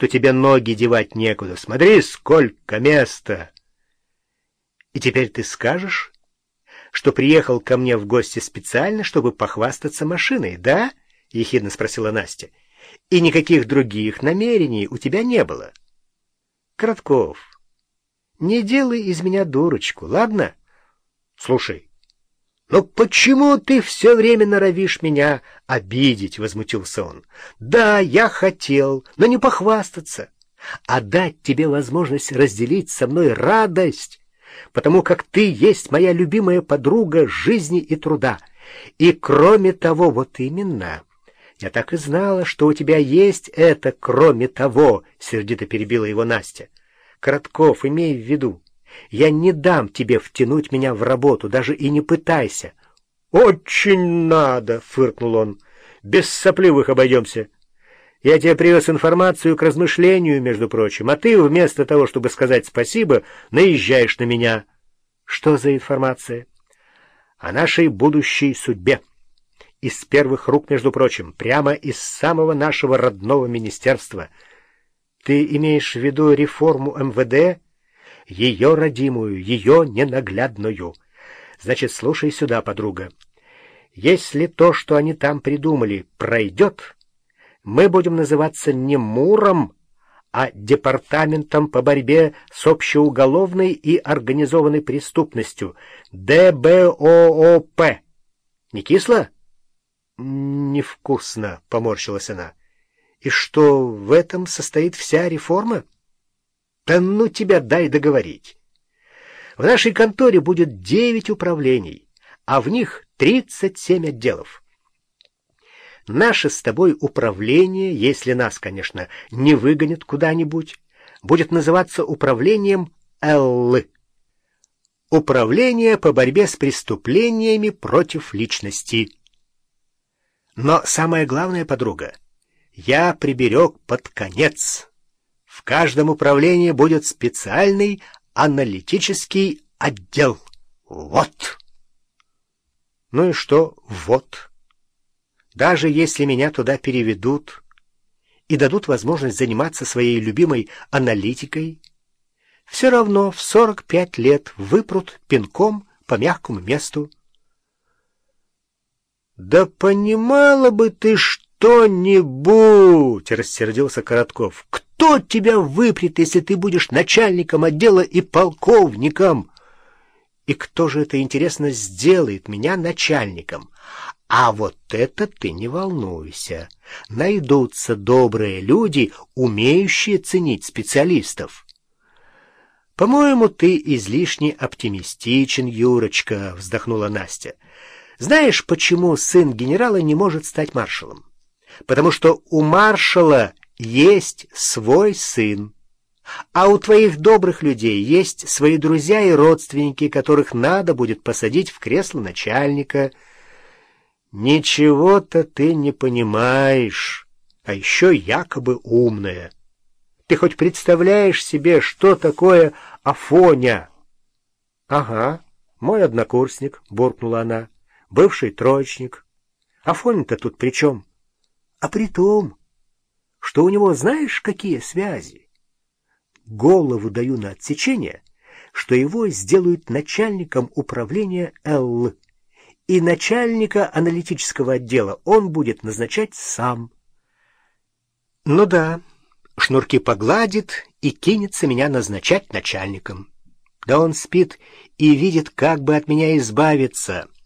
что тебе ноги девать некуда. Смотри, сколько места! И теперь ты скажешь, что приехал ко мне в гости специально, чтобы похвастаться машиной, да? — ехидно спросила Настя. — И никаких других намерений у тебя не было. — Кратков, не делай из меня дурочку, ладно? — Слушай, «Но почему ты все время норовишь меня обидеть?» — возмутился он. «Да, я хотел, но не похвастаться, а дать тебе возможность разделить со мной радость, потому как ты есть моя любимая подруга жизни и труда. И кроме того, вот именно, я так и знала, что у тебя есть это «кроме того», — сердито перебила его Настя. «Коротков, имей в виду». Я не дам тебе втянуть меня в работу, даже и не пытайся. — Очень надо, — фыркнул он. — Без сопливых обойдемся. Я тебе привез информацию к размышлению, между прочим, а ты вместо того, чтобы сказать спасибо, наезжаешь на меня. — Что за информация? — О нашей будущей судьбе. Из первых рук, между прочим, прямо из самого нашего родного министерства. Ты имеешь в виду реформу МВД? — ее родимую, ее ненаглядную. Значит, слушай сюда, подруга. Если то, что они там придумали, пройдет, мы будем называться не Муром, а Департаментом по борьбе с общеуголовной и организованной преступностью, ДБООП. Не кисло? Невкусно, поморщилась она. И что, в этом состоит вся реформа? Да ну тебя дай договорить. В нашей конторе будет девять управлений, а в них тридцать семь отделов. Наше с тобой управление, если нас, конечно, не выгонят куда-нибудь, будет называться управлением Л. Управление по борьбе с преступлениями против личности. Но самое главное, подруга, я приберег под конец. В каждом управлении будет специальный аналитический отдел. Вот. Ну и что «вот»? Даже если меня туда переведут и дадут возможность заниматься своей любимой аналитикой, все равно в 45 лет выпрут пинком по мягкому месту. «Да понимала бы ты что-нибудь!» — рассердился Коротков. Кто тебя выпрет, если ты будешь начальником отдела и полковником? И кто же это, интересно, сделает меня начальником? А вот это ты не волнуйся. Найдутся добрые люди, умеющие ценить специалистов. «По-моему, ты излишне оптимистичен, Юрочка», — вздохнула Настя. «Знаешь, почему сын генерала не может стать маршалом? Потому что у маршала есть свой сын. А у твоих добрых людей есть свои друзья и родственники, которых надо будет посадить в кресло начальника. Ничего-то ты не понимаешь, а еще якобы умная. Ты хоть представляешь себе, что такое Афоня? — Ага, мой однокурсник, — буркнула она, — бывший троечник. Афоня-то тут при чем? — А при том что у него знаешь какие связи? Голову даю на отсечение, что его сделают начальником управления Л. И начальника аналитического отдела он будет назначать сам. Ну да, шнурки погладит и кинется меня назначать начальником. Да он спит и видит, как бы от меня избавиться —